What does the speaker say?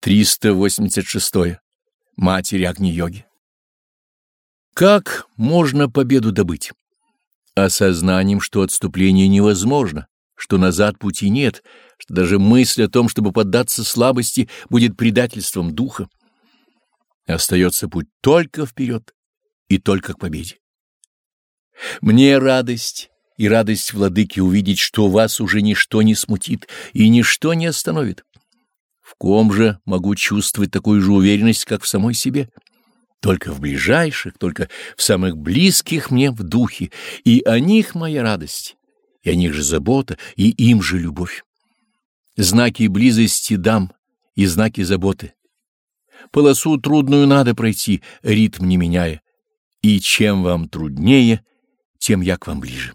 386. Матерь Агни-йоги. Как можно победу добыть? Осознанием, что отступление невозможно, что назад пути нет, что даже мысль о том, чтобы поддаться слабости, будет предательством духа. Остается путь только вперед и только к победе. Мне радость и радость владыки увидеть, что вас уже ничто не смутит и ничто не остановит. Ком же могу чувствовать такую же уверенность, как в самой себе? Только в ближайших, только в самых близких мне в духе, и о них моя радость, и о них же забота, и им же любовь. Знаки близости дам и знаки заботы. Полосу трудную надо пройти, ритм не меняя, и чем вам труднее, тем я к вам ближе.